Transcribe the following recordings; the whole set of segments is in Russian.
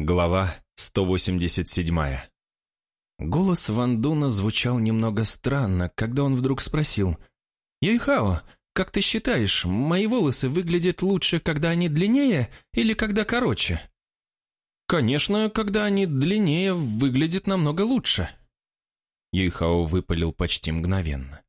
Глава 187 Голос Ван Дуна звучал немного странно, когда он вдруг спросил. «Юйхао, как ты считаешь, мои волосы выглядят лучше, когда они длиннее или когда короче?» «Конечно, когда они длиннее, выглядит намного лучше». Юйхао выпалил почти мгновенно.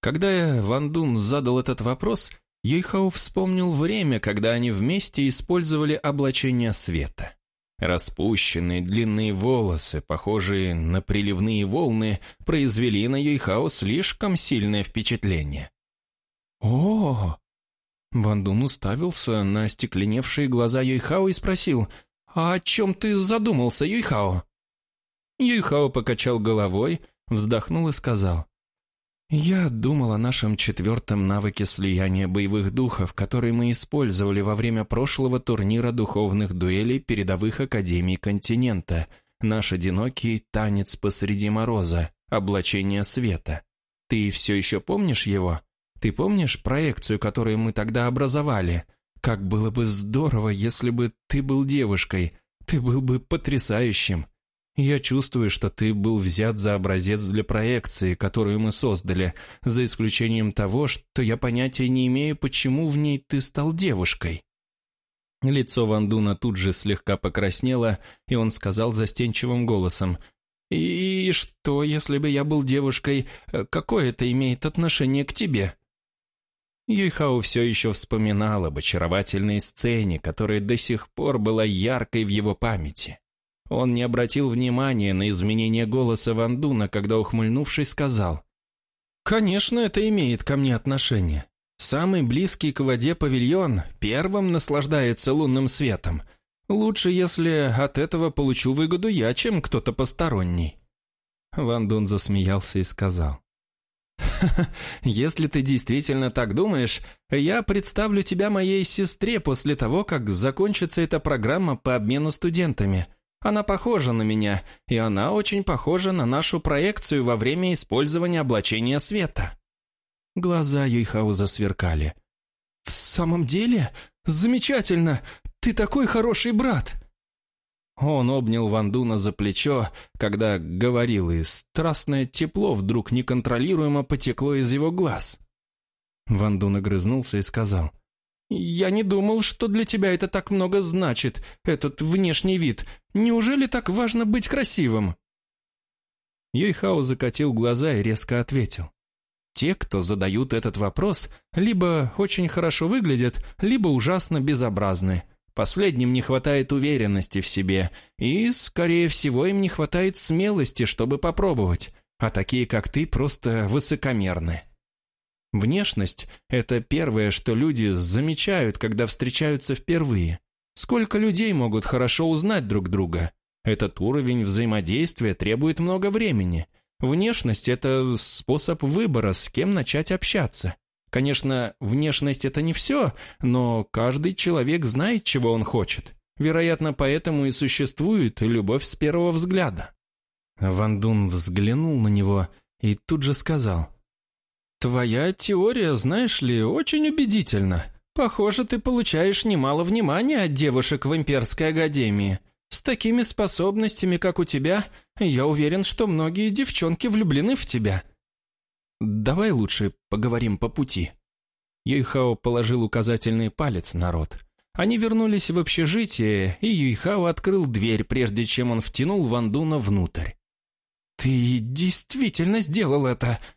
Когда Ван Дун задал этот вопрос, Юйхао вспомнил время, когда они вместе использовали облачение света. Распущенные длинные волосы, похожие на приливные волны, произвели на Юйхао слишком сильное впечатление. о Ван Дун уставился на остекленевшие глаза Юйхао и спросил, «А о чем ты задумался, Юйхао?» Юйхао покачал головой, вздохнул и сказал, я думал о нашем четвертом навыке слияния боевых духов, который мы использовали во время прошлого турнира духовных дуэлей передовых академий континента. Наш одинокий танец посреди мороза, облачение света. Ты все еще помнишь его? Ты помнишь проекцию, которую мы тогда образовали? Как было бы здорово, если бы ты был девушкой. Ты был бы потрясающим. Я чувствую, что ты был взят за образец для проекции, которую мы создали, за исключением того, что я понятия не имею, почему в ней ты стал девушкой». Лицо Вандуна тут же слегка покраснело, и он сказал застенчивым голосом, «И что, если бы я был девушкой, какое это имеет отношение к тебе?» Юйхао все еще вспоминал об очаровательной сцене, которая до сих пор была яркой в его памяти. Он не обратил внимания на изменение голоса Вандуна, когда, ухмыльнувшись, сказал, «Конечно, это имеет ко мне отношение. Самый близкий к воде павильон первым наслаждается лунным светом. Лучше, если от этого получу выгоду я, чем кто-то посторонний». Вандун засмеялся и сказал, если ты действительно так думаешь, я представлю тебя моей сестре после того, как закончится эта программа по обмену студентами. Она похожа на меня, и она очень похожа на нашу проекцию во время использования облачения света». Глаза Юйхауза сверкали. «В самом деле? Замечательно! Ты такой хороший брат!» Он обнял Вандуна за плечо, когда говорил, и страстное тепло вдруг неконтролируемо потекло из его глаз. Вандун огрызнулся и сказал – «Я не думал, что для тебя это так много значит, этот внешний вид. Неужели так важно быть красивым?» Юйхао закатил глаза и резко ответил. «Те, кто задают этот вопрос, либо очень хорошо выглядят, либо ужасно безобразны. Последним не хватает уверенности в себе, и, скорее всего, им не хватает смелости, чтобы попробовать, а такие, как ты, просто высокомерны». Внешность – это первое, что люди замечают, когда встречаются впервые. Сколько людей могут хорошо узнать друг друга? Этот уровень взаимодействия требует много времени. Внешность – это способ выбора, с кем начать общаться. Конечно, внешность – это не все, но каждый человек знает, чего он хочет. Вероятно, поэтому и существует любовь с первого взгляда. Ван Дун взглянул на него и тут же сказал – «Твоя теория, знаешь ли, очень убедительна. Похоже, ты получаешь немало внимания от девушек в Имперской Академии. С такими способностями, как у тебя, я уверен, что многие девчонки влюблены в тебя». «Давай лучше поговорим по пути». Юйхао положил указательный палец на рот. Они вернулись в общежитие, и Юйхао открыл дверь, прежде чем он втянул Вандуна внутрь. «Ты действительно сделал это!» —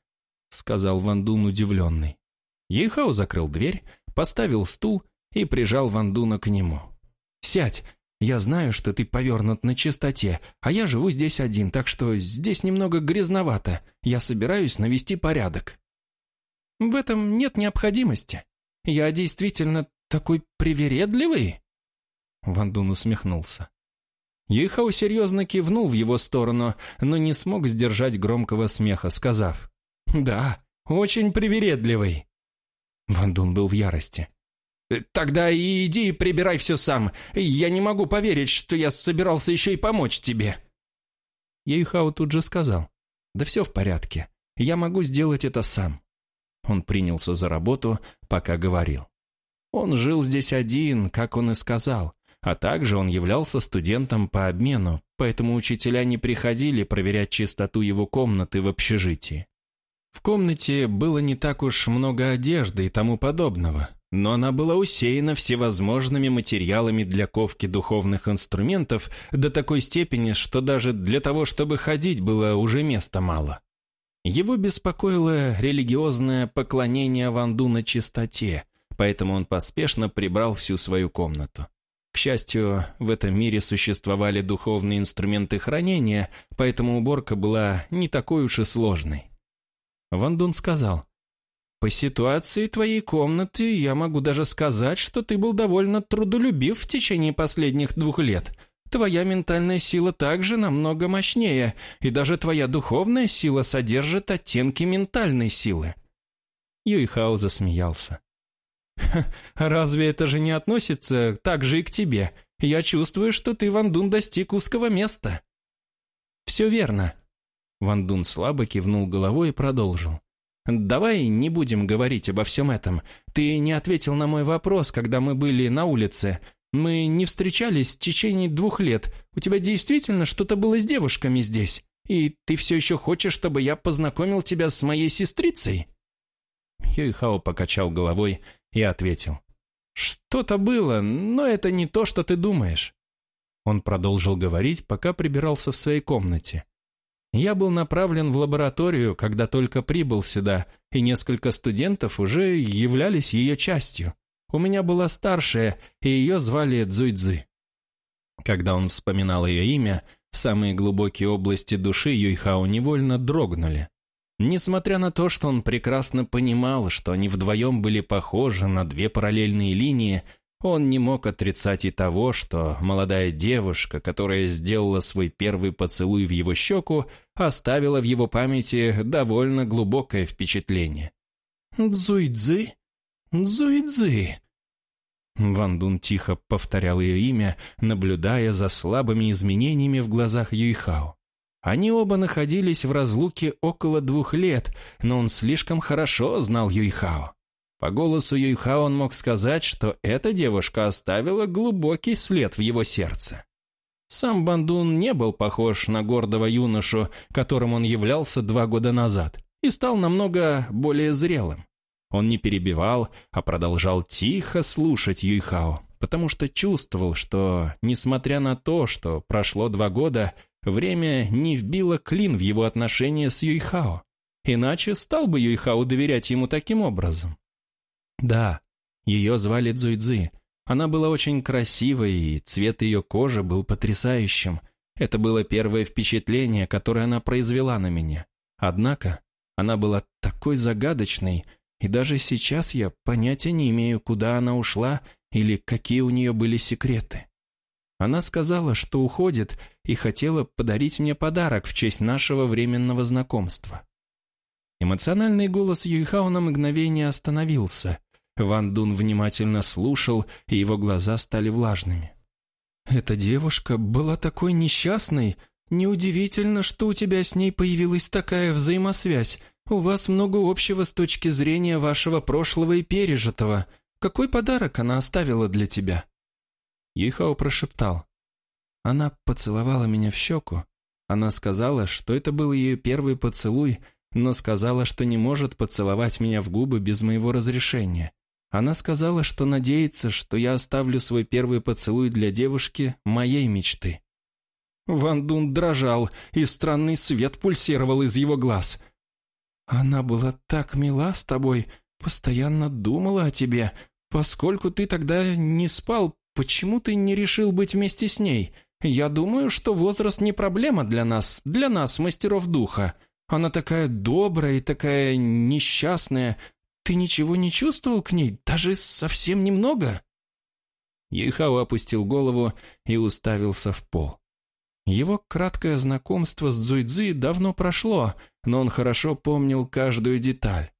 сказал Ван Дун удивленный. Ейхао закрыл дверь, поставил стул и прижал Ван Дуна к нему. «Сядь, я знаю, что ты повернут на чистоте, а я живу здесь один, так что здесь немного грязновато. Я собираюсь навести порядок». «В этом нет необходимости. Я действительно такой привередливый?» Ван Дун усмехнулся. Ейхао серьезно кивнул в его сторону, но не смог сдержать громкого смеха, сказав, «Да, очень привередливый». Ван Дун был в ярости. «Тогда иди и прибирай все сам. Я не могу поверить, что я собирался еще и помочь тебе». Ейхао тут же сказал. «Да все в порядке. Я могу сделать это сам». Он принялся за работу, пока говорил. Он жил здесь один, как он и сказал, А также он являлся студентом по обмену, поэтому учителя не приходили проверять чистоту его комнаты в общежитии. В комнате было не так уж много одежды и тому подобного, но она была усеяна всевозможными материалами для ковки духовных инструментов до такой степени, что даже для того, чтобы ходить, было уже места мало. Его беспокоило религиозное поклонение Ванду на чистоте, поэтому он поспешно прибрал всю свою комнату. К счастью, в этом мире существовали духовные инструменты хранения, поэтому уборка была не такой уж и сложной. Вандун сказал, «По ситуации твоей комнаты я могу даже сказать, что ты был довольно трудолюбив в течение последних двух лет. Твоя ментальная сила также намного мощнее, и даже твоя духовная сила содержит оттенки ментальной силы». Юйхао засмеялся. «Разве это же не относится так же и к тебе? Я чувствую, что ты, Вандун, достиг узкого места». «Все верно», Ван Дун слабо кивнул головой и продолжил. «Давай не будем говорить обо всем этом. Ты не ответил на мой вопрос, когда мы были на улице. Мы не встречались в течение двух лет. У тебя действительно что-то было с девушками здесь? И ты все еще хочешь, чтобы я познакомил тебя с моей сестрицей?» Юйхао покачал головой и ответил. «Что-то было, но это не то, что ты думаешь». Он продолжил говорить, пока прибирался в своей комнате. Я был направлен в лабораторию, когда только прибыл сюда, и несколько студентов уже являлись ее частью. У меня была старшая, и ее звали Цзуйцзы. Когда он вспоминал ее имя, самые глубокие области души Юйхао невольно дрогнули. Несмотря на то, что он прекрасно понимал, что они вдвоем были похожи на две параллельные линии, он не мог отрицать и того, что молодая девушка, которая сделала свой первый поцелуй в его щеку, оставила в его памяти довольно глубокое впечатление. «Дзуйцзы? Дзуйцзы!» Ван Дун тихо повторял ее имя, наблюдая за слабыми изменениями в глазах Юйхао. Они оба находились в разлуке около двух лет, но он слишком хорошо знал Юйхао. По голосу Юйха он мог сказать, что эта девушка оставила глубокий след в его сердце. Сам Бандун не был похож на гордого юношу, которым он являлся два года назад, и стал намного более зрелым. Он не перебивал, а продолжал тихо слушать Юйхао, потому что чувствовал, что, несмотря на то, что прошло два года, время не вбило клин в его отношения с Юйхао. Иначе стал бы Юйхао доверять ему таким образом. Да, ее звали Цзуйцзы. Она была очень красивой, и цвет ее кожи был потрясающим. Это было первое впечатление, которое она произвела на меня. Однако она была такой загадочной, и даже сейчас я понятия не имею, куда она ушла или какие у нее были секреты. Она сказала, что уходит, и хотела подарить мне подарок в честь нашего временного знакомства. Эмоциональный голос Юйхао на мгновение остановился, Ван Дун внимательно слушал, и его глаза стали влажными. «Эта девушка была такой несчастной. Неудивительно, что у тебя с ней появилась такая взаимосвязь. У вас много общего с точки зрения вашего прошлого и пережитого. Какой подарок она оставила для тебя?» Ихао прошептал. Она поцеловала меня в щеку. Она сказала, что это был ее первый поцелуй, но сказала, что не может поцеловать меня в губы без моего разрешения. Она сказала, что надеется, что я оставлю свой первый поцелуй для девушки моей мечты. Ван Дун дрожал, и странный свет пульсировал из его глаз. «Она была так мила с тобой, постоянно думала о тебе. Поскольку ты тогда не спал, почему ты не решил быть вместе с ней? Я думаю, что возраст не проблема для нас, для нас, мастеров духа. Она такая добрая и такая несчастная, ты ничего не чувствовал к ней? Даже совсем немного?» Ейхао опустил голову и уставился в пол. Его краткое знакомство с Цзуйцзы давно прошло, но он хорошо помнил каждую деталь.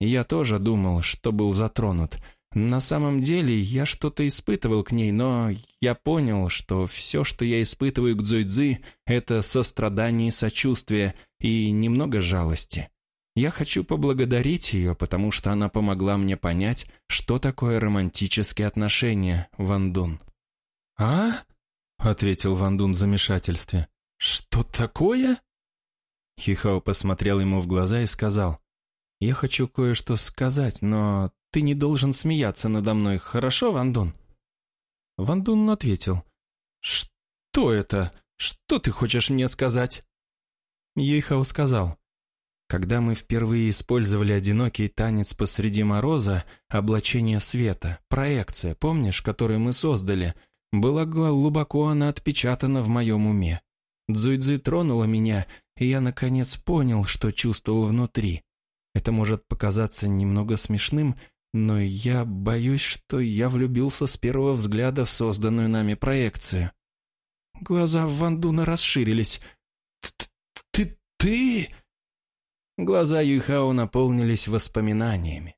Я тоже думал, что был затронут. На самом деле я что-то испытывал к ней, но я понял, что все, что я испытываю к Цзуйцзы, это сострадание и сочувствие, и немного жалости. Я хочу поблагодарить ее, потому что она помогла мне понять, что такое романтические отношения, Ван Дун. «А?» — ответил Ван Дун в замешательстве. «Что такое?» Хихао посмотрел ему в глаза и сказал, «Я хочу кое-что сказать, но ты не должен смеяться надо мной, хорошо, Ван Дун?» Ван Дун ответил, «Что это? Что ты хочешь мне сказать?» Юйхао сказал, «Когда мы впервые использовали одинокий танец посреди мороза, облачение света, проекция, помнишь, которую мы создали, была глубоко она отпечатана в моем уме. Цзуйцзы тронула меня, и я наконец понял, что чувствовал внутри. Это может показаться немного смешным, но я боюсь, что я влюбился с первого взгляда в созданную нами проекцию. Глаза Вандуна расширились. «Ты... ты...» Глаза Юйхао наполнились воспоминаниями.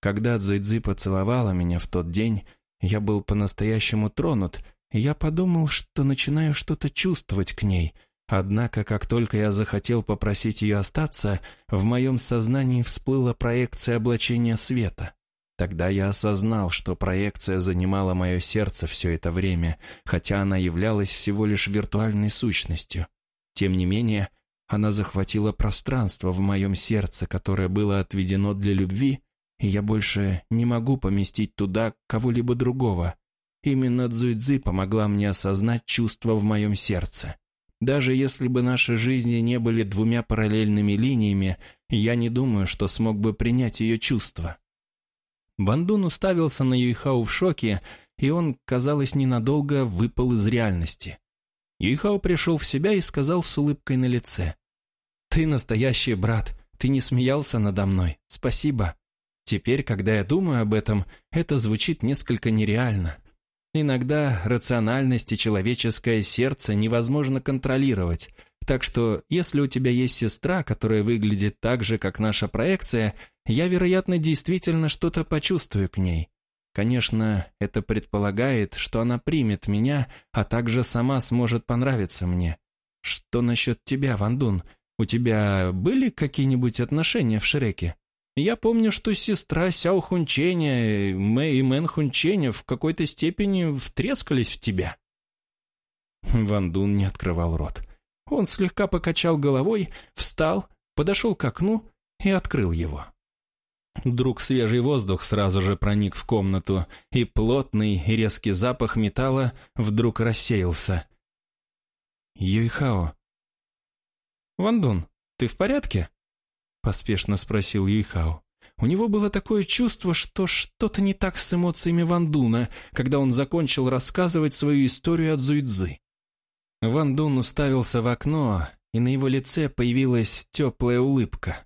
Когда Цзуйцзы поцеловала меня в тот день, я был по-настоящему тронут, и я подумал, что начинаю что-то чувствовать к ней. Однако, как только я захотел попросить ее остаться, в моем сознании всплыла проекция облачения света. Тогда я осознал, что проекция занимала мое сердце все это время, хотя она являлась всего лишь виртуальной сущностью. Тем не менее, она захватила пространство в моем сердце, которое было отведено для любви, и я больше не могу поместить туда кого-либо другого. Именно Цзуйцзы помогла мне осознать чувства в моем сердце. Даже если бы наши жизни не были двумя параллельными линиями, я не думаю, что смог бы принять ее чувства. Ван Дун уставился на Юйхау в шоке, и он, казалось, ненадолго выпал из реальности. Юйхао пришел в себя и сказал с улыбкой на лице. «Ты настоящий брат, ты не смеялся надо мной, спасибо. Теперь, когда я думаю об этом, это звучит несколько нереально. Иногда рациональность и человеческое сердце невозможно контролировать, так что если у тебя есть сестра, которая выглядит так же, как наша проекция, я, вероятно, действительно что-то почувствую к ней. Конечно, это предполагает, что она примет меня, а также сама сможет понравиться мне. Что насчет тебя, Вандун? У тебя были какие-нибудь отношения в Шреке? Я помню, что сестра Сяо Хунченя, Мэй и Мэн Хунченя в какой-то степени втрескались в тебя». Ван Дун не открывал рот. Он слегка покачал головой, встал, подошел к окну и открыл его. Вдруг свежий воздух сразу же проник в комнату, и плотный и резкий запах металла вдруг рассеялся. «Юйхао». «Ван Дун, ты в порядке?» Поспешно спросил Юйхао. У него было такое чувство, что что-то не так с эмоциями Ван Дуна, когда он закончил рассказывать свою историю от Зуйцзы. Ван Дун уставился в окно, и на его лице появилась теплая улыбка.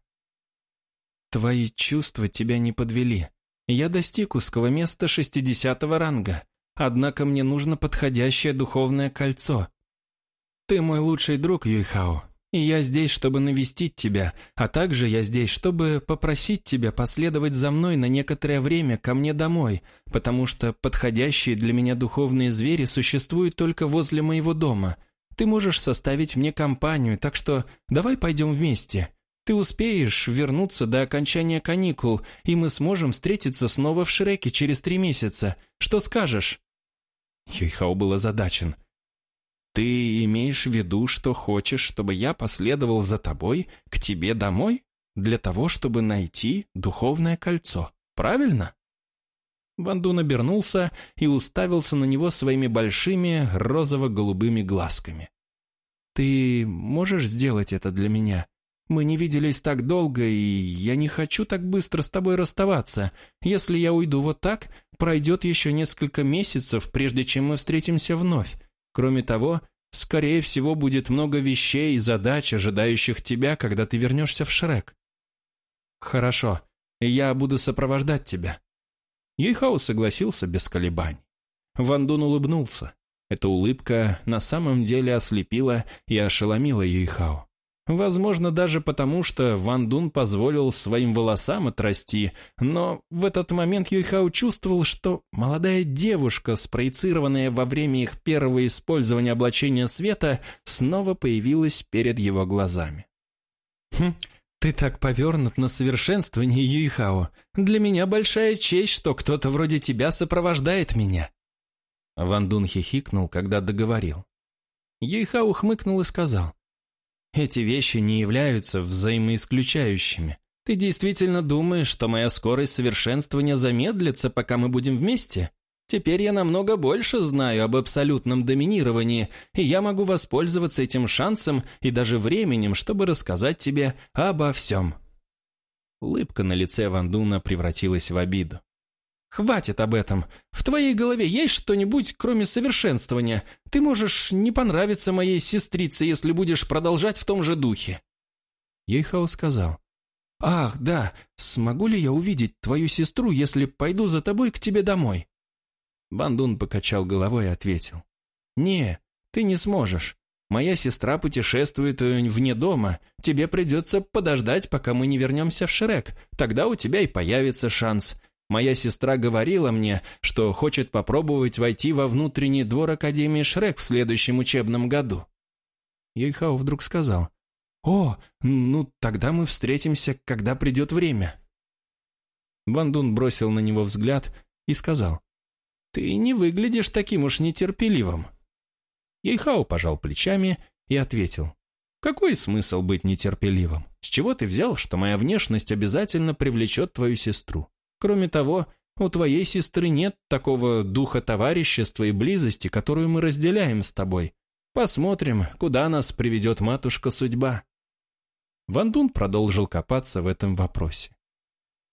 «Твои чувства тебя не подвели. Я достиг узкого места шестидесятого ранга, однако мне нужно подходящее духовное кольцо. Ты мой лучший друг, Юйхао, и я здесь, чтобы навестить тебя, а также я здесь, чтобы попросить тебя последовать за мной на некоторое время ко мне домой, потому что подходящие для меня духовные звери существуют только возле моего дома. Ты можешь составить мне компанию, так что давай пойдем вместе. Ты успеешь вернуться до окончания каникул, и мы сможем встретиться снова в Шреке через три месяца. Что скажешь?» Юйхао был озадачен – ты имеешь в виду, что хочешь, чтобы я последовал за тобой к тебе домой? Для того, чтобы найти духовное кольцо, правильно?» Вандун обернулся и уставился на него своими большими розово-голубыми глазками. «Ты можешь сделать это для меня? Мы не виделись так долго, и я не хочу так быстро с тобой расставаться. Если я уйду вот так, пройдет еще несколько месяцев, прежде чем мы встретимся вновь. Кроме того, скорее всего, будет много вещей и задач, ожидающих тебя, когда ты вернешься в Шрек. Хорошо, я буду сопровождать тебя. Юйхао согласился без колебаний. Ван Дун улыбнулся. Эта улыбка на самом деле ослепила и ошеломила Юйхао. Возможно, даже потому, что Ван Дун позволил своим волосам отрасти, но в этот момент Юйхао чувствовал, что молодая девушка, спроецированная во время их первого использования облачения света, снова появилась перед его глазами. «Хм, ты так повернут на совершенствование, Юйхао. Для меня большая честь, что кто-то вроде тебя сопровождает меня». Ван Дун хихикнул, когда договорил. Ейхау хмыкнул и сказал. «Эти вещи не являются взаимоисключающими. Ты действительно думаешь, что моя скорость совершенствования замедлится, пока мы будем вместе? Теперь я намного больше знаю об абсолютном доминировании, и я могу воспользоваться этим шансом и даже временем, чтобы рассказать тебе обо всем». Улыбка на лице Вандуна превратилась в обиду. «Хватит об этом. В твоей голове есть что-нибудь, кроме совершенствования? Ты можешь не понравиться моей сестрице, если будешь продолжать в том же духе». Ейхау сказал. «Ах, да, смогу ли я увидеть твою сестру, если пойду за тобой к тебе домой?» Бандун покачал головой и ответил. «Не, ты не сможешь. Моя сестра путешествует э, вне дома. Тебе придется подождать, пока мы не вернемся в Шрек. Тогда у тебя и появится шанс. Моя сестра говорила мне, что хочет попробовать войти во внутренний двор Академии Шрек в следующем учебном году. Юйхао вдруг сказал, «О, ну тогда мы встретимся, когда придет время». Вандун бросил на него взгляд и сказал, «Ты не выглядишь таким уж нетерпеливым». Ейхао пожал плечами и ответил, «Какой смысл быть нетерпеливым? С чего ты взял, что моя внешность обязательно привлечет твою сестру? Кроме того, у твоей сестры нет такого духа товарищества и близости, которую мы разделяем с тобой. Посмотрим, куда нас приведет матушка судьба». Ван Дун продолжил копаться в этом вопросе.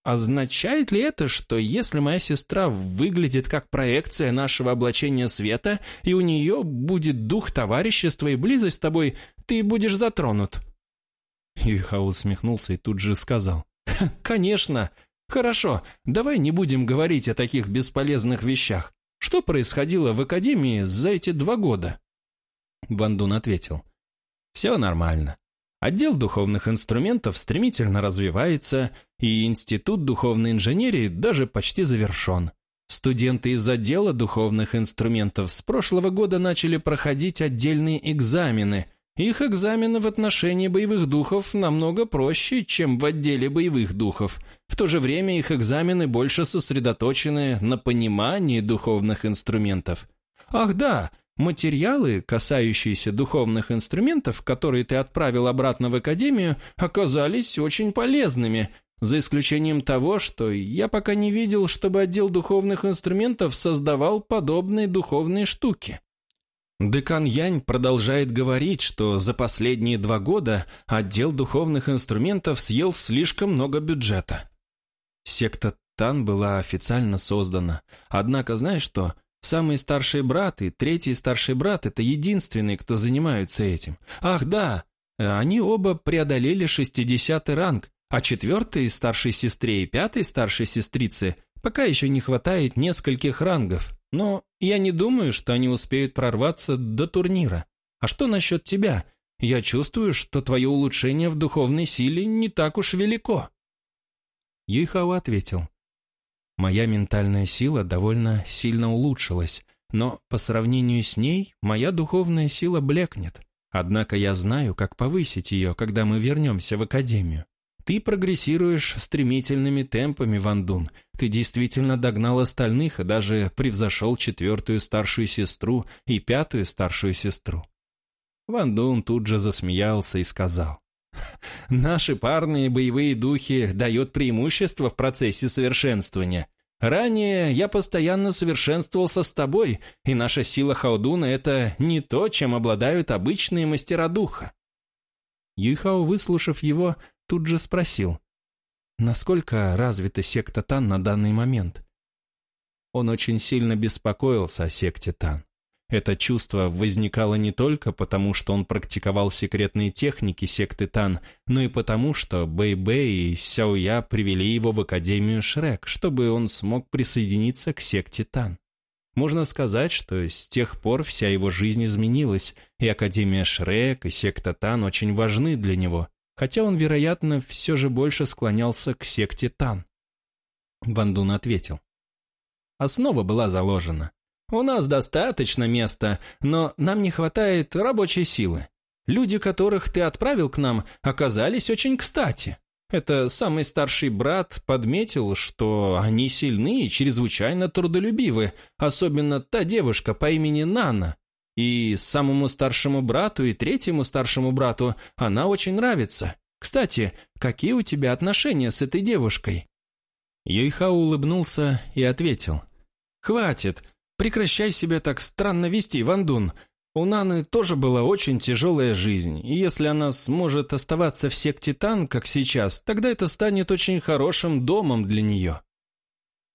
Означает ли это, что если моя сестра выглядит как проекция нашего облачения света, и у нее будет дух товарищества и близость с тобой, ты будешь затронут?» Юйхао усмехнулся и тут же сказал. «Конечно, «Хорошо, давай не будем говорить о таких бесполезных вещах. Что происходило в Академии за эти два года?» Ван Дун ответил. «Все нормально. Отдел духовных инструментов стремительно развивается, и Институт духовной инженерии даже почти завершен. Студенты из отдела духовных инструментов с прошлого года начали проходить отдельные экзамены – их экзамены в отношении боевых духов намного проще, чем в отделе боевых духов. В то же время их экзамены больше сосредоточены на понимании духовных инструментов. Ах да, материалы, касающиеся духовных инструментов, которые ты отправил обратно в академию, оказались очень полезными, за исключением того, что я пока не видел, чтобы отдел духовных инструментов создавал подобные духовные штуки. Декан Янь продолжает говорить, что за последние два года отдел духовных инструментов съел слишком много бюджета. Секта Тан была официально создана. Однако, знаешь что, самый старший брат и третий старший брат – это единственные, кто занимаются этим. Ах, да, они оба преодолели 60 ранг, а четвертой старшей сестре и пятой старшей сестрице пока еще не хватает нескольких рангов. Но я не думаю, что они успеют прорваться до турнира. А что насчет тебя? Я чувствую, что твое улучшение в духовной силе не так уж велико». Юйхао ответил. «Моя ментальная сила довольно сильно улучшилась, но по сравнению с ней моя духовная сила блекнет. Однако я знаю, как повысить ее, когда мы вернемся в Академию. Ты прогрессируешь стремительными темпами, Ван Дун. Ты действительно догнал остальных и даже превзошел четвертую старшую сестру и пятую старшую сестру. Ван Дун тут же засмеялся и сказал. «Наши парные боевые духи дают преимущество в процессе совершенствования. Ранее я постоянно совершенствовался с тобой, и наша сила Хаудуна – это не то, чем обладают обычные мастера духа». Юйхао, выслушав его, тут же спросил, насколько развита секта Тан на данный момент. Он очень сильно беспокоился о секте Тан. Это чувство возникало не только потому, что он практиковал секретные техники секты Тан, но и потому, что Бэй-Бэй и Сяоя привели его в Академию Шрек, чтобы он смог присоединиться к секте Тан. Можно сказать, что с тех пор вся его жизнь изменилась, и Академия Шрек и секта Тан очень важны для него хотя он, вероятно, все же больше склонялся к секте Тан. Вандун ответил. Основа была заложена. У нас достаточно места, но нам не хватает рабочей силы. Люди, которых ты отправил к нам, оказались очень кстати. Это самый старший брат подметил, что они сильны и чрезвычайно трудолюбивы, особенно та девушка по имени Нана. И самому старшему брату и третьему старшему брату она очень нравится. Кстати, какие у тебя отношения с этой девушкой?» Юйхао улыбнулся и ответил. «Хватит, прекращай себя так странно вести, Вандун. У Наны тоже была очень тяжелая жизнь, и если она сможет оставаться в секте Тан, как сейчас, тогда это станет очень хорошим домом для нее».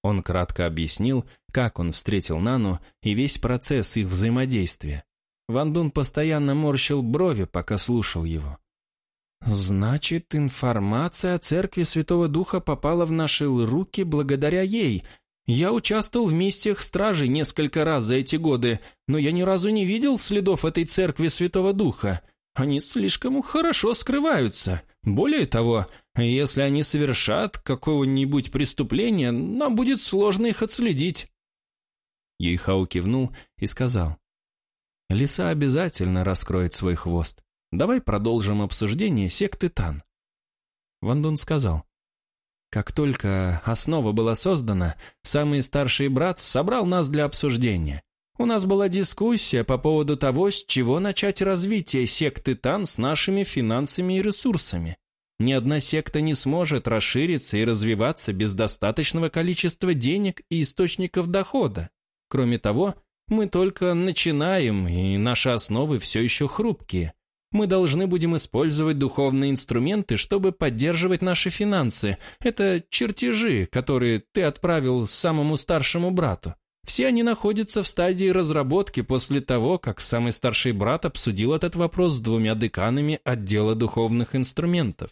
Он кратко объяснил, как он встретил Нану и весь процесс их взаимодействия. Ван Дун постоянно морщил брови, пока слушал его. «Значит, информация о церкви Святого Духа попала в наши руки благодаря ей», я участвовал в миссиях стражей несколько раз за эти годы, но я ни разу не видел следов этой церкви Святого Духа. Они слишком хорошо скрываются. Более того, если они совершат какого-нибудь преступления, нам будет сложно их отследить». Ейхау кивнул и сказал. «Лиса обязательно раскроет свой хвост. Давай продолжим обсуждение секты Тан». Вандун сказал. Как только основа была создана, самый старший брат собрал нас для обсуждения. У нас была дискуссия по поводу того, с чего начать развитие секты Тан с нашими финансами и ресурсами. Ни одна секта не сможет расшириться и развиваться без достаточного количества денег и источников дохода. Кроме того, мы только начинаем, и наши основы все еще хрупкие. Мы должны будем использовать духовные инструменты, чтобы поддерживать наши финансы. Это чертежи, которые ты отправил самому старшему брату. Все они находятся в стадии разработки после того, как самый старший брат обсудил этот вопрос с двумя деканами отдела духовных инструментов.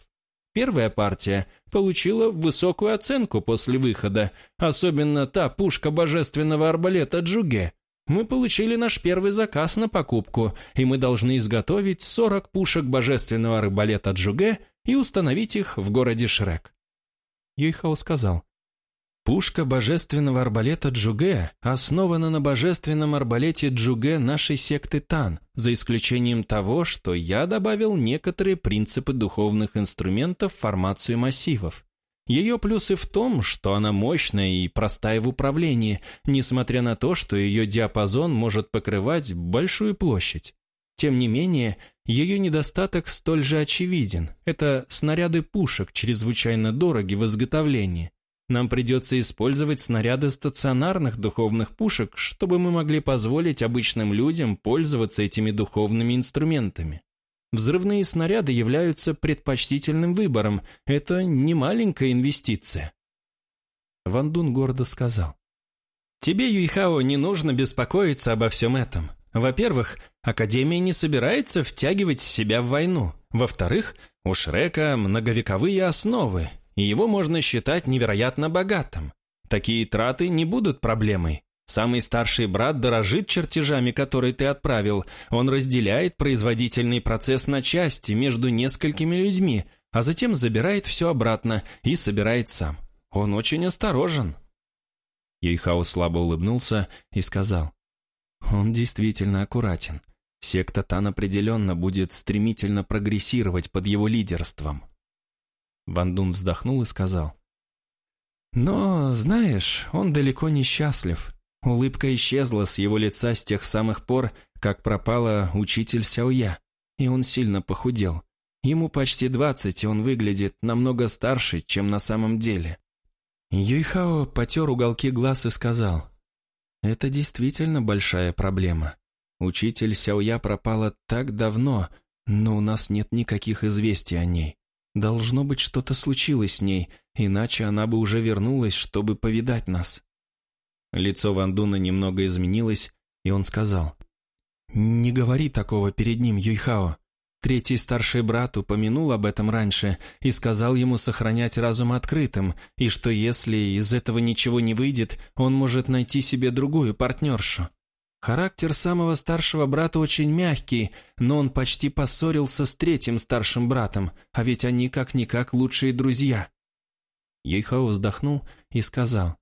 Первая партия получила высокую оценку после выхода, особенно та пушка божественного арбалета Джуге, мы получили наш первый заказ на покупку, и мы должны изготовить 40 пушек божественного арбалета Джуге и установить их в городе Шрек. Юйхао сказал, Пушка божественного арбалета Джуге основана на божественном арбалете Джуге нашей секты Тан, за исключением того, что я добавил некоторые принципы духовных инструментов в формацию массивов. Ее плюсы в том, что она мощная и простая в управлении, несмотря на то, что ее диапазон может покрывать большую площадь. Тем не менее, ее недостаток столь же очевиден. Это снаряды пушек, чрезвычайно дороги в изготовлении. Нам придется использовать снаряды стационарных духовных пушек, чтобы мы могли позволить обычным людям пользоваться этими духовными инструментами. Взрывные снаряды являются предпочтительным выбором. Это не маленькая инвестиция. Ван Дун гордо сказал. Тебе, Юйхао, не нужно беспокоиться обо всем этом. Во-первых, Академия не собирается втягивать себя в войну. Во-вторых, у Шрека многовековые основы, и его можно считать невероятно богатым. Такие траты не будут проблемой. Самый старший брат дорожит чертежами, которые ты отправил. Он разделяет производительный процесс на части между несколькими людьми, а затем забирает все обратно и собирает сам. Он очень осторожен». Ейхао слабо улыбнулся и сказал. «Он действительно аккуратен. Секта Тан определенно будет стремительно прогрессировать под его лидерством». Ван Дун вздохнул и сказал. «Но, знаешь, он далеко не счастлив. Улыбка исчезла с его лица с тех самых пор, как пропала учитель Сяоя, и он сильно похудел. Ему почти двадцать, и он выглядит намного старше, чем на самом деле. Юйхао потер уголки глаз и сказал, «Это действительно большая проблема. Учитель Сяоя пропала так давно, но у нас нет никаких известий о ней. Должно быть, что-то случилось с ней, иначе она бы уже вернулась, чтобы повидать нас». Лицо Ван Дуна немного изменилось, и он сказал. «Не говори такого перед ним, Юйхао. Третий старший брат упомянул об этом раньше и сказал ему сохранять разум открытым, и что если из этого ничего не выйдет, он может найти себе другую партнершу. Характер самого старшего брата очень мягкий, но он почти поссорился с третьим старшим братом, а ведь они как-никак лучшие друзья». Ейхао вздохнул и сказал.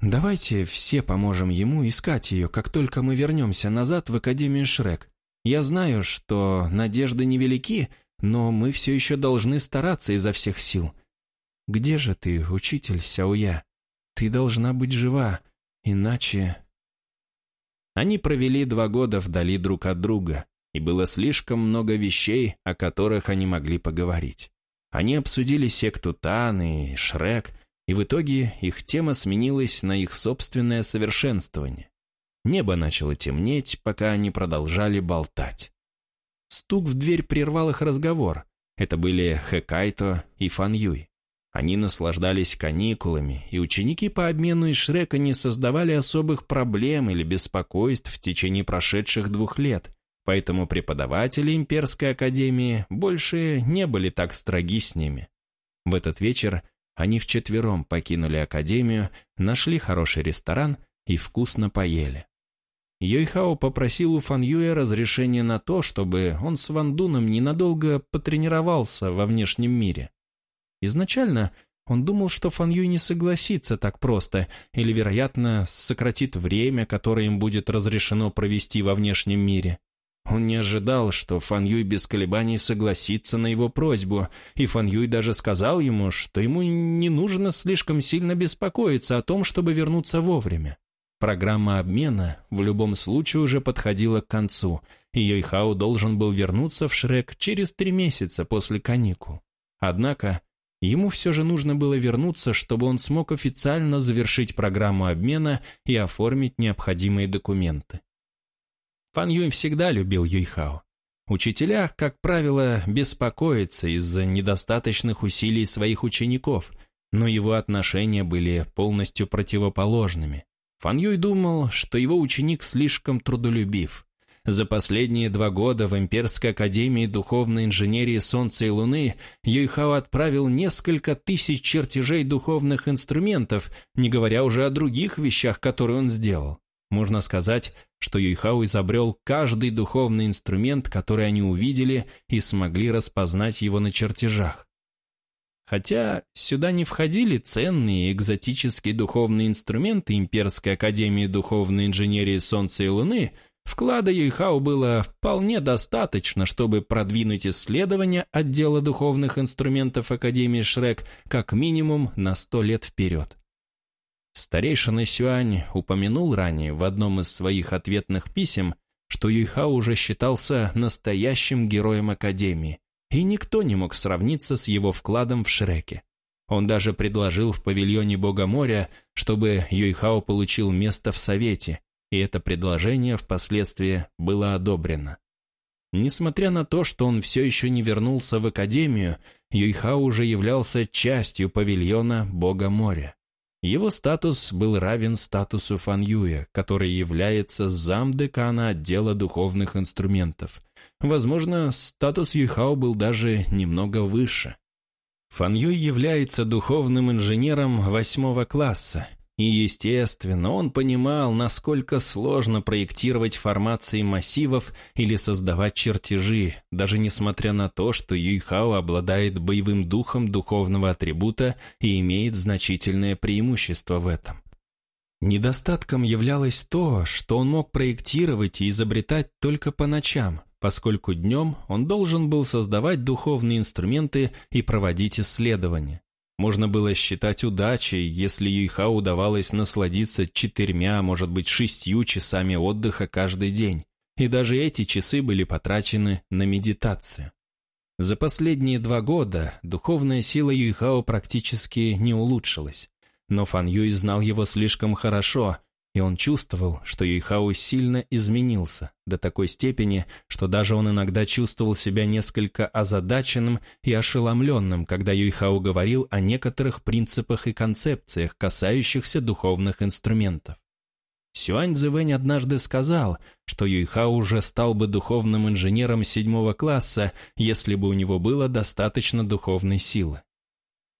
Давайте все поможем ему искать ее, как только мы вернемся назад в Академию Шрек. Я знаю, что надежды невелики, но мы все еще должны стараться изо всех сил. Где же ты, учитель Сяоя? Ты должна быть жива, иначе...» Они провели два года вдали друг от друга, и было слишком много вещей, о которых они могли поговорить. Они обсудили секту Тан и Шрек, и в итоге их тема сменилась на их собственное совершенствование. Небо начало темнеть, пока они продолжали болтать. Стук в дверь прервал их разговор. Это были Хэкайто и Фан Юй. Они наслаждались каникулами, и ученики по обмену из Шрека не создавали особых проблем или беспокойств в течение прошедших двух лет, поэтому преподаватели Имперской Академии больше не были так строги с ними. В этот вечер они вчетвером покинули Академию, нашли хороший ресторан и вкусно поели. Йойхао попросил у Фан Юя разрешения на то, чтобы он с Ван Дуном ненадолго потренировался во внешнем мире. Изначально он думал, что Фан Юй не согласится так просто, или, вероятно, сократит время, которое им будет разрешено провести во внешнем мире. Он не ожидал, что Фан Юй без колебаний согласится на его просьбу, и Фан Юй даже сказал ему, что ему не нужно слишком сильно беспокоиться о том, чтобы вернуться вовремя. Программа обмена в любом случае уже подходила к концу, и Йойхао должен был вернуться в Шрек через три месяца после каникул. Однако Ему все же нужно было вернуться, чтобы он смог официально завершить программу обмена и оформить необходимые документы. Фан Юнь всегда любил Юйхао. Учителя, как правило, беспокоятся из-за недостаточных усилий своих учеников, но его отношения были полностью противоположными. Фан Юй думал, что его ученик слишком трудолюбив. За последние два года в Имперской Академии Духовной Инженерии Солнца и Луны Юйхао отправил несколько тысяч чертежей духовных инструментов, не говоря уже о других вещах, которые он сделал. Можно сказать, что Юйхао изобрел каждый духовный инструмент, который они увидели и смогли распознать его на чертежах. Хотя сюда не входили ценные экзотические духовные инструменты Имперской Академии Духовной Инженерии Солнца и Луны – Вклада Юйхао было вполне достаточно, чтобы продвинуть исследования отдела духовных инструментов Академии Шрек как минимум на сто лет вперед. Старейшина Сюань упомянул ранее в одном из своих ответных писем, что Юйхао уже считался настоящим героем Академии, и никто не мог сравниться с его вкладом в Шреке. Он даже предложил в павильоне Бога моря, чтобы Юйхао получил место в Совете, и это предложение впоследствии было одобрено. Несмотря на то, что он все еще не вернулся в академию, Юйхао уже являлся частью павильона Бога моря. Его статус был равен статусу Фан Юя, который является замдекана отдела духовных инструментов. Возможно, статус Юйхао был даже немного выше. Фан Юй является духовным инженером восьмого класса и, естественно, он понимал, насколько сложно проектировать формации массивов или создавать чертежи, даже несмотря на то, что Юйхао обладает боевым духом духовного атрибута и имеет значительное преимущество в этом. Недостатком являлось то, что он мог проектировать и изобретать только по ночам, поскольку днем он должен был создавать духовные инструменты и проводить исследования. Можно было считать удачей, если Юйха удавалось насладиться четырьмя, может быть, шестью часами отдыха каждый день. И даже эти часы были потрачены на медитацию. За последние два года духовная сила Юйхао практически не улучшилась. Но Фан Юй знал его слишком хорошо, и он чувствовал, что Юйхао сильно изменился, до такой степени, что даже он иногда чувствовал себя несколько озадаченным и ошеломленным, когда Юйхао говорил о некоторых принципах и концепциях, касающихся духовных инструментов. Сюань Цзэвэнь однажды сказал, что Юйхао уже стал бы духовным инженером седьмого класса, если бы у него было достаточно духовной силы.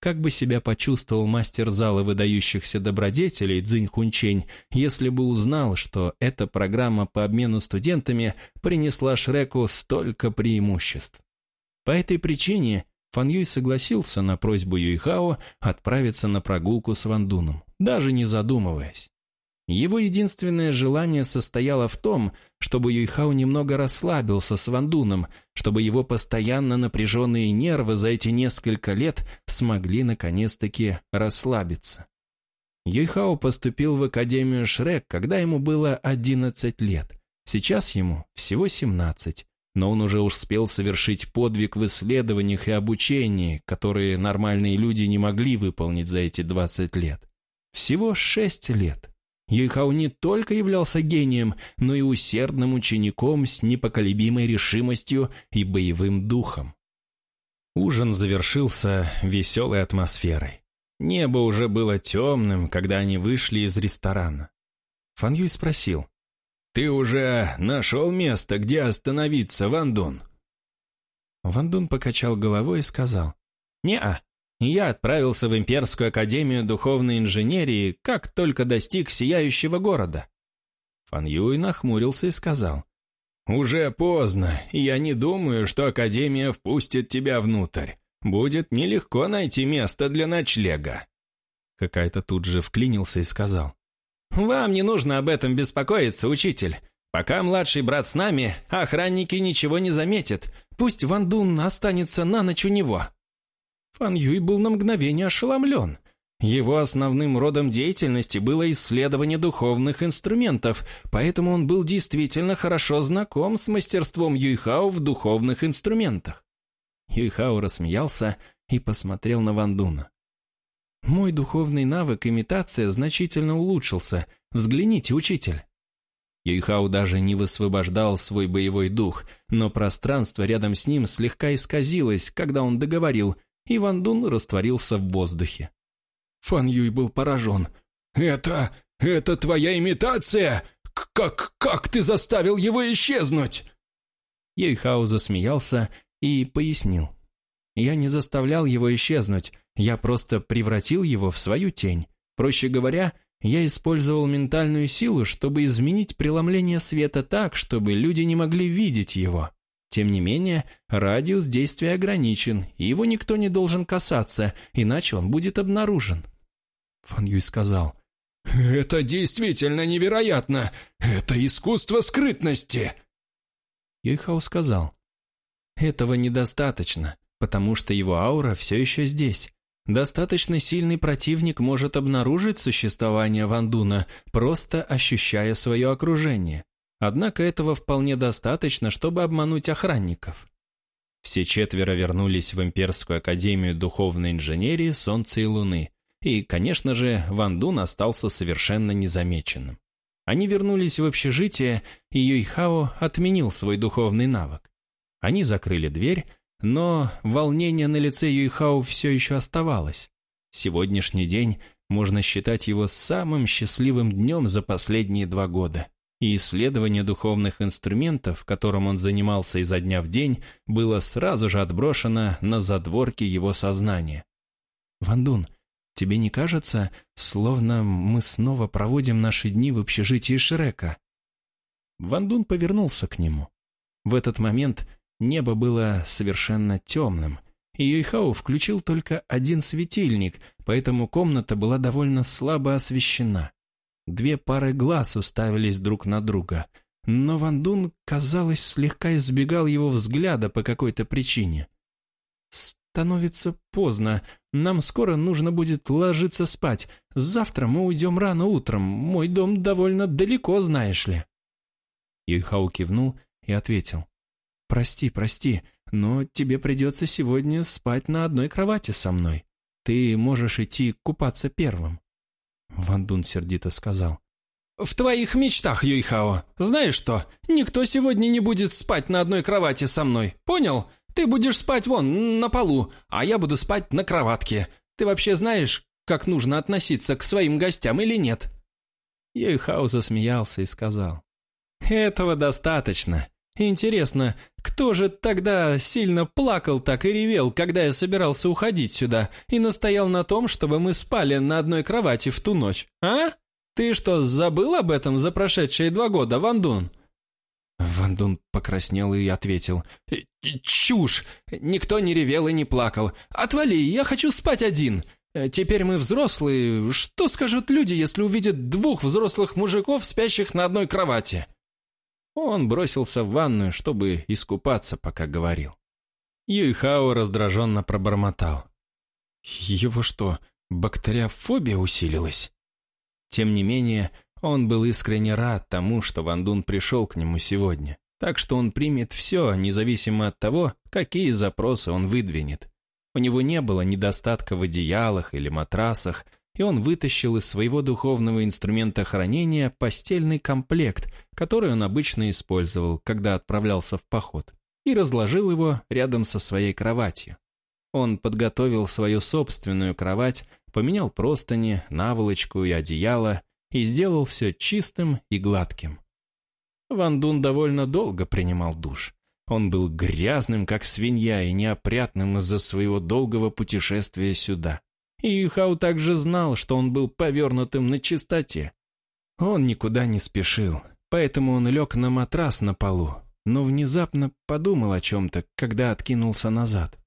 Как бы себя почувствовал мастер зала выдающихся добродетелей Цзинь Хунчень, если бы узнал, что эта программа по обмену студентами принесла Шреку столько преимуществ? По этой причине Фан Юй согласился на просьбу Юйхао отправиться на прогулку с Вандуном, даже не задумываясь. Его единственное желание состояло в том, чтобы Юйхао немного расслабился с Вандуном, чтобы его постоянно напряженные нервы за эти несколько лет смогли наконец-таки расслабиться. Юйхао поступил в Академию Шрек, когда ему было 11 лет. Сейчас ему всего 17, но он уже успел совершить подвиг в исследованиях и обучении, которые нормальные люди не могли выполнить за эти 20 лет. Всего 6 лет. Юйхао не только являлся гением, но и усердным учеником с непоколебимой решимостью и боевым духом. Ужин завершился веселой атмосферой. Небо уже было темным, когда они вышли из ресторана. Фан Юй спросил. «Ты уже нашел место, где остановиться, Ван Дун?» Ван Дун покачал головой и сказал. «Не-а, я отправился в Имперскую Академию Духовной Инженерии, как только достиг Сияющего Города». Фан Юй нахмурился и сказал. «Уже поздно, я не думаю, что Академия впустит тебя внутрь. Будет нелегко найти место для ночлега». Какая-то тут же вклинился и сказал. «Вам не нужно об этом беспокоиться, учитель. Пока младший брат с нами, охранники ничего не заметят. Пусть Ван Дун останется на ночь у него». Фан Юй был на мгновение ошеломлен. Его основным родом деятельности было исследование духовных инструментов, поэтому он был действительно хорошо знаком с мастерством Юйхао в духовных инструментах. Юйхао рассмеялся и посмотрел на Вандуна. «Мой духовный навык имитация значительно улучшился. Взгляните, учитель». Юйхао даже не высвобождал свой боевой дух, но пространство рядом с ним слегка исказилось, когда он договорил, и Ван Дун растворился в воздухе. Фан Юй был поражен. «Это... это твоя имитация? Как... как ты заставил его исчезнуть?» Юйхао засмеялся и пояснил. «Я не заставлял его исчезнуть, я просто превратил его в свою тень. Проще говоря, я использовал ментальную силу, чтобы изменить преломление света так, чтобы люди не могли видеть его. Тем не менее, радиус действия ограничен, и его никто не должен касаться, иначе он будет обнаружен. Фан Юй сказал, «Это действительно невероятно! Это искусство скрытности!» Юйхао сказал, «Этого недостаточно, потому что его аура все еще здесь. Достаточно сильный противник может обнаружить существование Вандуна, просто ощущая свое окружение. Однако этого вполне достаточно, чтобы обмануть охранников. Все четверо вернулись в Имперскую Академию Духовной Инженерии Солнца и Луны, и, конечно же, Ван Дун остался совершенно незамеченным. Они вернулись в общежитие, и Юйхао отменил свой духовный навык. Они закрыли дверь, но волнение на лице Юйхао все еще оставалось. Сегодняшний день можно считать его самым счастливым днем за последние два года и исследование духовных инструментов, которым он занимался изо дня в день, было сразу же отброшено на задворки его сознания. «Вандун, тебе не кажется, словно мы снова проводим наши дни в общежитии Шрека?» Вандун повернулся к нему. В этот момент небо было совершенно темным, и Юйхао включил только один светильник, поэтому комната была довольно слабо освещена. Две пары глаз уставились друг на друга, но Ван Дун, казалось, слегка избегал его взгляда по какой-то причине. «Становится поздно. Нам скоро нужно будет ложиться спать. Завтра мы уйдем рано утром. Мой дом довольно далеко, знаешь ли». Юйхау кивнул и ответил. «Прости, прости, но тебе придется сегодня спать на одной кровати со мной. Ты можешь идти купаться первым». Ван Дун сердито сказал. «В твоих мечтах, Юйхао. Знаешь что, никто сегодня не будет спать на одной кровати со мной. Понял? Ты будешь спать вон, на полу, а я буду спать на кроватке. Ты вообще знаешь, как нужно относиться к своим гостям или нет?» Юйхао засмеялся и сказал. «Этого достаточно. Интересно, кто же тогда сильно плакал так и ревел, когда я собирался уходить сюда и настоял на том, чтобы мы спали на одной кровати в ту ночь, а? Ты что, забыл об этом за прошедшие два года, Вандун? Вандун покраснел и ответил. «Э, «Чушь! Никто не ревел и не плакал. Отвали, я хочу спать один. «Э, «Теперь мы взрослые. Что скажут люди, если увидят двух взрослых мужиков, спящих на одной кровати?» Он бросился в ванную, чтобы искупаться, пока говорил. Юйхао раздраженно пробормотал. «Его что, бактериофобия усилилась?» Тем не менее, он был искренне рад тому, что Ван Дун пришел к нему сегодня, так что он примет все, независимо от того, какие запросы он выдвинет. У него не было недостатка в одеялах или матрасах, и он вытащил из своего духовного инструмента хранения постельный комплект, который он обычно использовал, когда отправлялся в поход, и разложил его рядом со своей кроватью. Он подготовил свою собственную кровать, поменял простыни, наволочку и одеяло, и сделал все чистым и гладким. Ван Дун довольно долго принимал душ. Он был грязным, как свинья, и неопрятным из-за своего долгого путешествия сюда. И Юхау также знал, что он был повернутым на чистоте. Он никуда не спешил, поэтому он лег на матрас на полу, но внезапно подумал о чем-то, когда откинулся назад.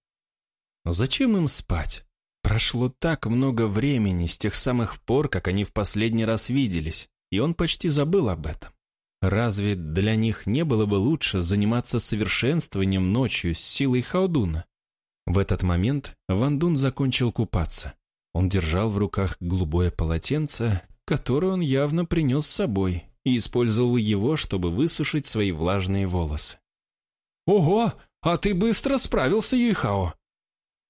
Зачем им спать? Прошло так много времени с тех самых пор, как они в последний раз виделись, и он почти забыл об этом. Разве для них не было бы лучше заниматься совершенствованием ночью с силой Хаудуна? В этот момент Ван Дун закончил купаться. Он держал в руках голубое полотенце, которое он явно принес с собой, и использовал его, чтобы высушить свои влажные волосы. «Ого, а ты быстро справился, Юйхао!»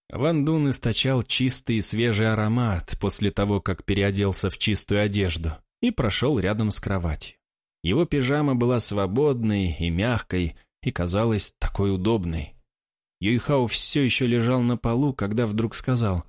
Ван Дун источал чистый и свежий аромат после того, как переоделся в чистую одежду и прошел рядом с кроватью. Его пижама была свободной и мягкой, и казалась такой удобной. Юйхао все еще лежал на полу, когда вдруг сказал,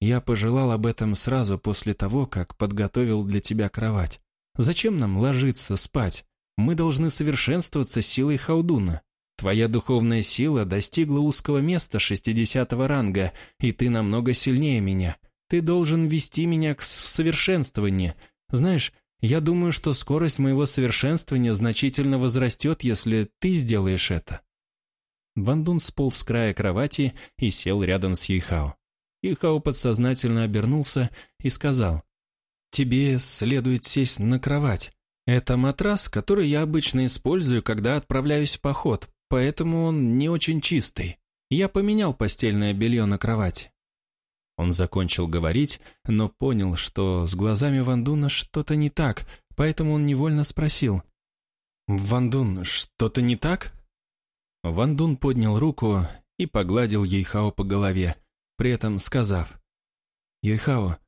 «Я пожелал об этом сразу после того, как подготовил для тебя кровать. Зачем нам ложиться спать? Мы должны совершенствоваться силой Хаудуна. Твоя духовная сила достигла узкого места шестидесятого ранга, и ты намного сильнее меня. Ты должен вести меня к совершенствованию. Знаешь, я думаю, что скорость моего совершенствования значительно возрастет, если ты сделаешь это». Ван Дун сполз с края кровати и сел рядом с Юйхао. Юйхао подсознательно обернулся и сказал, «Тебе следует сесть на кровать. Это матрас, который я обычно использую, когда отправляюсь в поход, поэтому он не очень чистый. Я поменял постельное белье на кровать». Он закончил говорить, но понял, что с глазами Вандуна что-то не так, поэтому он невольно спросил. «Вандун, что-то не так?» Вандун поднял руку и погладил Ейхао по голове, при этом сказав. «Ейхао,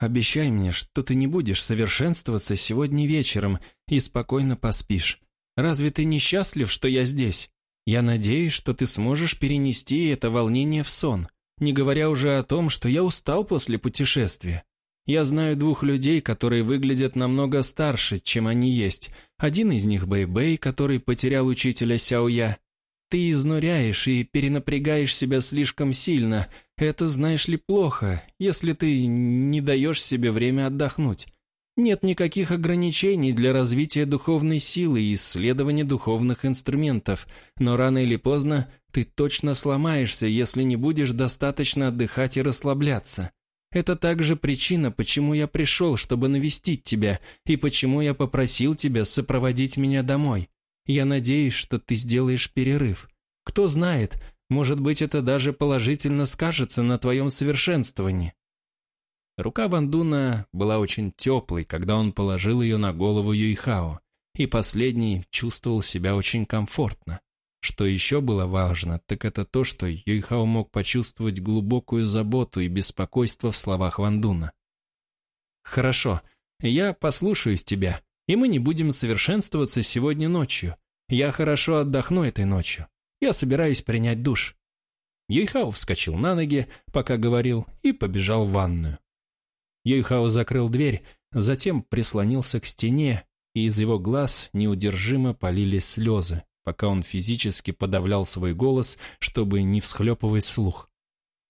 обещай мне, что ты не будешь совершенствоваться сегодня вечером и спокойно поспишь. Разве ты не счастлив, что я здесь?» Я надеюсь, что ты сможешь перенести это волнение в сон, не говоря уже о том, что я устал после путешествия. Я знаю двух людей, которые выглядят намного старше, чем они есть. Один из них Бэй-Бэй, который потерял учителя Сяоя. Ты изнуряешь и перенапрягаешь себя слишком сильно. Это, знаешь ли, плохо, если ты не даешь себе время отдохнуть. Нет никаких ограничений для развития духовной силы и исследования духовных инструментов, но рано или поздно ты точно сломаешься, если не будешь достаточно отдыхать и расслабляться. Это также причина, почему я пришел, чтобы навестить тебя, и почему я попросил тебя сопроводить меня домой. Я надеюсь, что ты сделаешь перерыв. Кто знает, может быть, это даже положительно скажется на твоем совершенствовании. Рука Вандуна была очень теплой, когда он положил ее на голову Юйхао, и последний чувствовал себя очень комфортно. Что еще было важно, так это то, что Юйхао мог почувствовать глубокую заботу и беспокойство в словах Вандуна. «Хорошо, я послушаюсь тебя, и мы не будем совершенствоваться сегодня ночью. Я хорошо отдохну этой ночью. Я собираюсь принять душ». Юйхао вскочил на ноги, пока говорил, и побежал в ванную. Юйхао закрыл дверь, затем прислонился к стене, и из его глаз неудержимо полились слезы, пока он физически подавлял свой голос, чтобы не всхлепывать слух.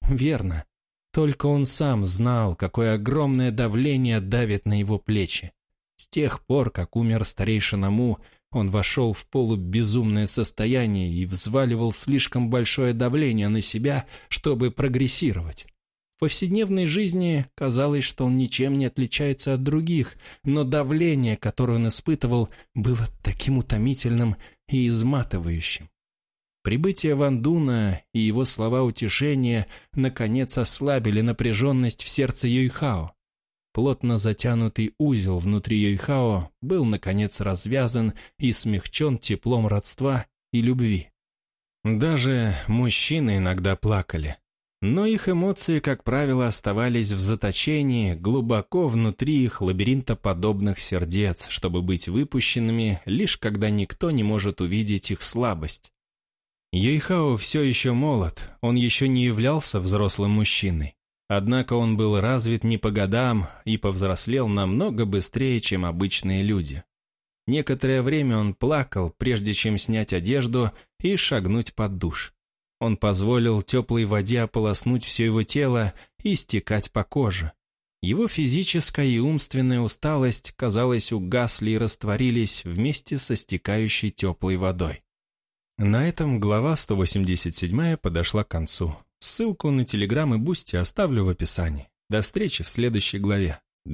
Верно. Только он сам знал, какое огромное давление давит на его плечи. С тех пор, как умер старейшина Му, он вошел в полубезумное состояние и взваливал слишком большое давление на себя, чтобы прогрессировать. В повседневной жизни казалось, что он ничем не отличается от других, но давление, которое он испытывал, было таким утомительным и изматывающим. Прибытие Вандуна и его слова утешения наконец ослабили напряженность в сердце Юйхао. Плотно затянутый узел внутри Юйхао был наконец развязан и смягчен теплом родства и любви. Даже мужчины иногда плакали. Но их эмоции, как правило, оставались в заточении глубоко внутри их лабиринтоподобных сердец, чтобы быть выпущенными, лишь когда никто не может увидеть их слабость. Ейхао все еще молод, он еще не являлся взрослым мужчиной. Однако он был развит не по годам и повзрослел намного быстрее, чем обычные люди. Некоторое время он плакал, прежде чем снять одежду и шагнуть под душ. Он позволил теплой воде ополоснуть все его тело и стекать по коже. Его физическая и умственная усталость, казалось, угасли и растворились вместе со стекающей теплой водой. На этом глава 187 подошла к концу. Ссылку на Телеграм и Бусти оставлю в описании. До встречи в следующей главе.